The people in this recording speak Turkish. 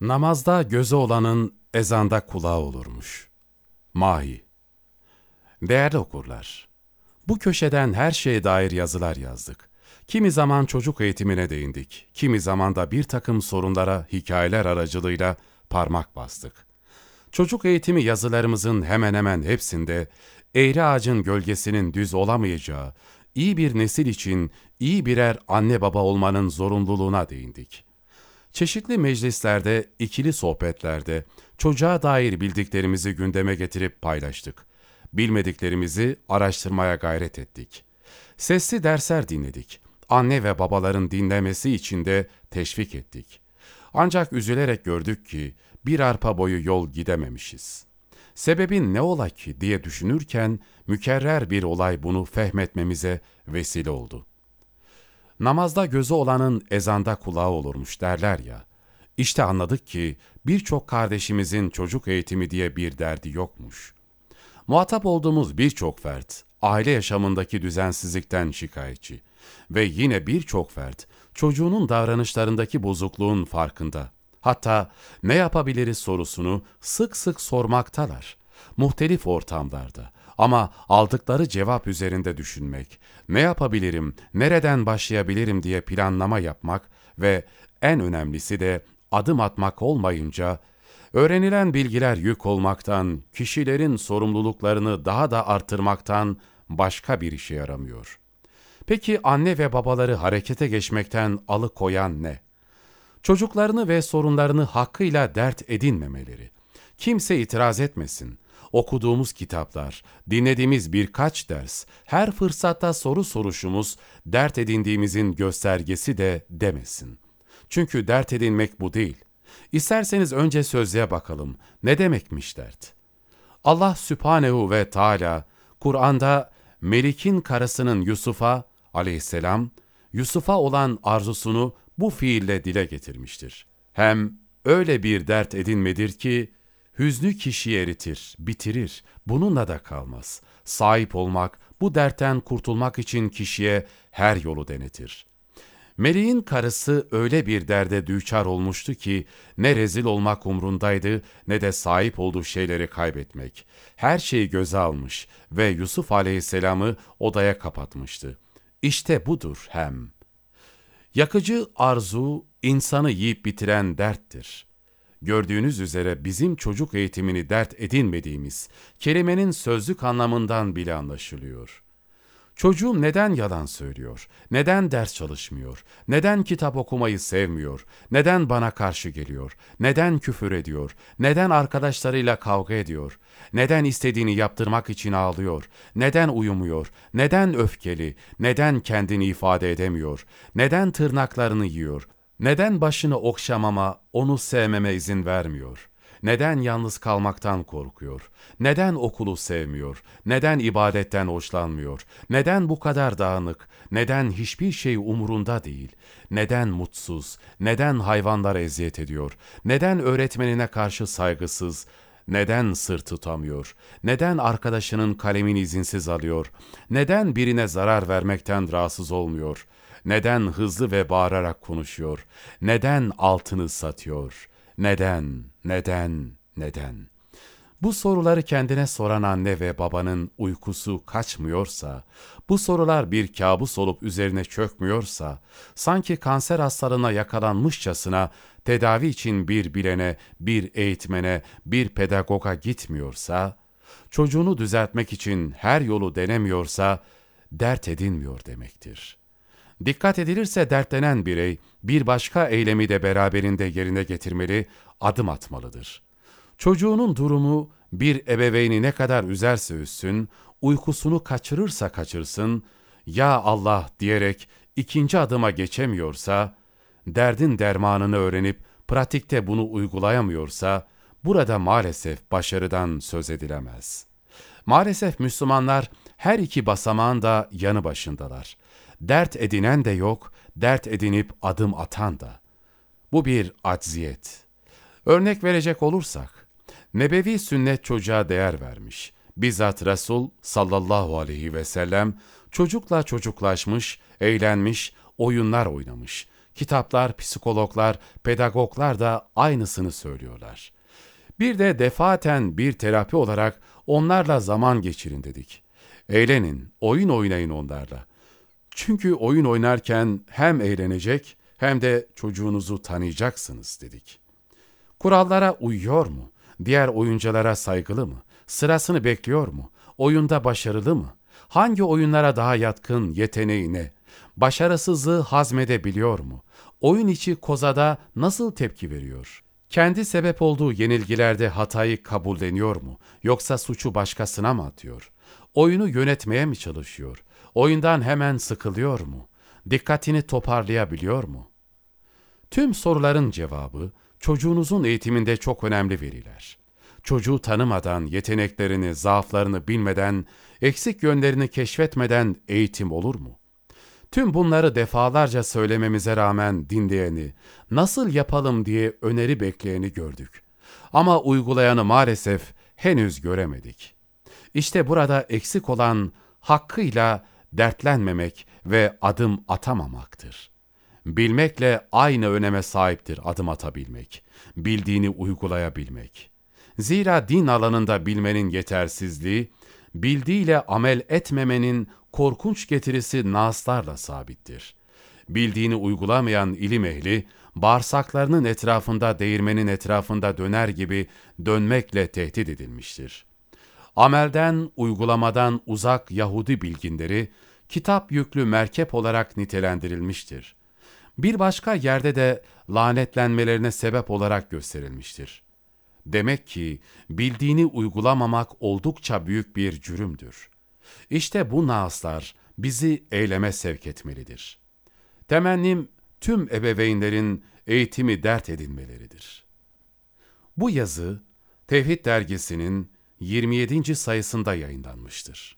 Namazda gözü olanın ezanda kulağı olurmuş. Mahi Değerli okurlar, bu köşeden her şeye dair yazılar yazdık. Kimi zaman çocuk eğitimine değindik, kimi zaman da bir takım sorunlara hikayeler aracılığıyla parmak bastık. Çocuk eğitimi yazılarımızın hemen hemen hepsinde eğri ağacın gölgesinin düz olamayacağı, iyi bir nesil için iyi birer anne baba olmanın zorunluluğuna değindik. Çeşitli meclislerde, ikili sohbetlerde çocuğa dair bildiklerimizi gündeme getirip paylaştık. Bilmediklerimizi araştırmaya gayret ettik. Sesli dersler dinledik. Anne ve babaların dinlemesi için de teşvik ettik. Ancak üzülerek gördük ki bir arpa boyu yol gidememişiz. Sebebin ne ola ki diye düşünürken mükerrer bir olay bunu fehmetmemize vesile oldu. Namazda gözü olanın ezanda kulağı olurmuş derler ya. İşte anladık ki birçok kardeşimizin çocuk eğitimi diye bir derdi yokmuş. Muhatap olduğumuz birçok fert, aile yaşamındaki düzensizlikten şikayetçi ve yine birçok fert, çocuğunun davranışlarındaki bozukluğun farkında. Hatta ne yapabiliriz sorusunu sık sık sormaktalar. Muhtelif ortamlarda, ama aldıkları cevap üzerinde düşünmek, ne yapabilirim, nereden başlayabilirim diye planlama yapmak ve en önemlisi de adım atmak olmayınca, öğrenilen bilgiler yük olmaktan, kişilerin sorumluluklarını daha da artırmaktan başka bir işe yaramıyor. Peki anne ve babaları harekete geçmekten alıkoyan ne? Çocuklarını ve sorunlarını hakkıyla dert edinmemeleri. Kimse itiraz etmesin okuduğumuz kitaplar, dinlediğimiz birkaç ders, her fırsatta soru soruşumuz dert edindiğimizin göstergesi de demesin. Çünkü dert edinmek bu değil. İsterseniz önce sözlüğe bakalım. Ne demekmiş dert? Allah Sübhanehu ve Teala Kur'an'da Melik'in karısının Yusuf'a aleyhisselam Yusuf'a olan arzusunu bu fiille dile getirmiştir. Hem öyle bir dert edinmedir ki Hüznü kişiyi eritir, bitirir, bununla da kalmaz. Sahip olmak, bu dertten kurtulmak için kişiye her yolu denetir. Meleğin karısı öyle bir derde düçar olmuştu ki ne rezil olmak umrundaydı ne de sahip olduğu şeyleri kaybetmek. Her şeyi göze almış ve Yusuf aleyhisselamı odaya kapatmıştı. İşte budur hem. Yakıcı arzu insanı yiyip bitiren derttir. Gördüğünüz üzere bizim çocuk eğitimini dert edinmediğimiz kelimenin sözlük anlamından bile anlaşılıyor. Çocuğum neden yalan söylüyor? Neden ders çalışmıyor? Neden kitap okumayı sevmiyor? Neden bana karşı geliyor? Neden küfür ediyor? Neden arkadaşlarıyla kavga ediyor? Neden istediğini yaptırmak için ağlıyor? Neden uyumuyor? Neden öfkeli? Neden kendini ifade edemiyor? Neden tırnaklarını yiyor? Neden başını okşamama, onu sevmeme izin vermiyor? Neden yalnız kalmaktan korkuyor? Neden okulu sevmiyor? Neden ibadetten hoşlanmıyor? Neden bu kadar dağınık? Neden hiçbir şey umurunda değil? Neden mutsuz? Neden hayvanlara eziyet ediyor? Neden öğretmenine karşı saygısız? Neden sır tutamıyor? Neden arkadaşının kalemini izinsiz alıyor? Neden birine zarar vermekten rahatsız olmuyor?'' Neden hızlı ve bağırarak konuşuyor? Neden altını satıyor? Neden, neden, neden? Bu soruları kendine soran anne ve babanın uykusu kaçmıyorsa, bu sorular bir kabus olup üzerine çökmüyorsa, sanki kanser hastalığına yakalanmışçasına tedavi için bir bilene, bir eğitmene, bir pedagoga gitmiyorsa, çocuğunu düzeltmek için her yolu denemiyorsa, dert edinmiyor demektir. Dikkat edilirse dertlenen birey bir başka eylemi de beraberinde yerine getirmeli, adım atmalıdır. Çocuğunun durumu bir ebeveyni ne kadar üzerse üzsün, uykusunu kaçırırsa kaçırsın, ya Allah diyerek ikinci adıma geçemiyorsa, derdin dermanını öğrenip pratikte bunu uygulayamıyorsa, burada maalesef başarıdan söz edilemez. Maalesef Müslümanlar her iki basamağın da yanı başındalar. Dert edinen de yok, dert edinip adım atan da. Bu bir acziyet. Örnek verecek olursak, Nebevi sünnet çocuğa değer vermiş. Bizzat Resul sallallahu aleyhi ve sellem çocukla çocuklaşmış, eğlenmiş, oyunlar oynamış. Kitaplar, psikologlar, pedagoglar da aynısını söylüyorlar. Bir de defaten bir terapi olarak onlarla zaman geçirin dedik. Eğlenin, oyun oynayın onlarla. Çünkü oyun oynarken hem eğlenecek hem de çocuğunuzu tanıyacaksınız dedik. Kurallara uyuyor mu? Diğer oyunculara saygılı mı? Sırasını bekliyor mu? Oyunda başarılı mı? Hangi oyunlara daha yatkın, yeteneği ne? Başarısızlığı hazmedebiliyor mu? Oyun içi kozada nasıl tepki veriyor? Kendi sebep olduğu yenilgilerde hatayı kabulleniyor mu? Yoksa suçu başkasına mı atıyor? Oyunu yönetmeye mi çalışıyor? Oyundan hemen sıkılıyor mu? Dikkatini toparlayabiliyor mu? Tüm soruların cevabı çocuğunuzun eğitiminde çok önemli veriler. Çocuğu tanımadan, yeteneklerini, zaaflarını bilmeden, eksik yönlerini keşfetmeden eğitim olur mu? Tüm bunları defalarca söylememize rağmen dinleyeni, nasıl yapalım diye öneri bekleyeni gördük. Ama uygulayanı maalesef henüz göremedik. İşte burada eksik olan hakkıyla dertlenmemek ve adım atamamaktır. Bilmekle aynı öneme sahiptir adım atabilmek, bildiğini uygulayabilmek. Zira din alanında bilmenin yetersizliği, bildiğiyle amel etmemenin korkunç getirisi naslarla sabittir. Bildiğini uygulamayan ilim ehli, bağırsaklarının etrafında değirmenin etrafında döner gibi dönmekle tehdit edilmiştir. Amelden, uygulamadan uzak Yahudi bilginleri, kitap yüklü merkep olarak nitelendirilmiştir. Bir başka yerde de lanetlenmelerine sebep olarak gösterilmiştir. Demek ki bildiğini uygulamamak oldukça büyük bir cürümdür. İşte bu naaslar bizi eyleme sevk etmelidir. Temennim tüm ebeveynlerin eğitimi dert edinmeleridir. Bu yazı Tevhid dergisinin 27. sayısında yayınlanmıştır.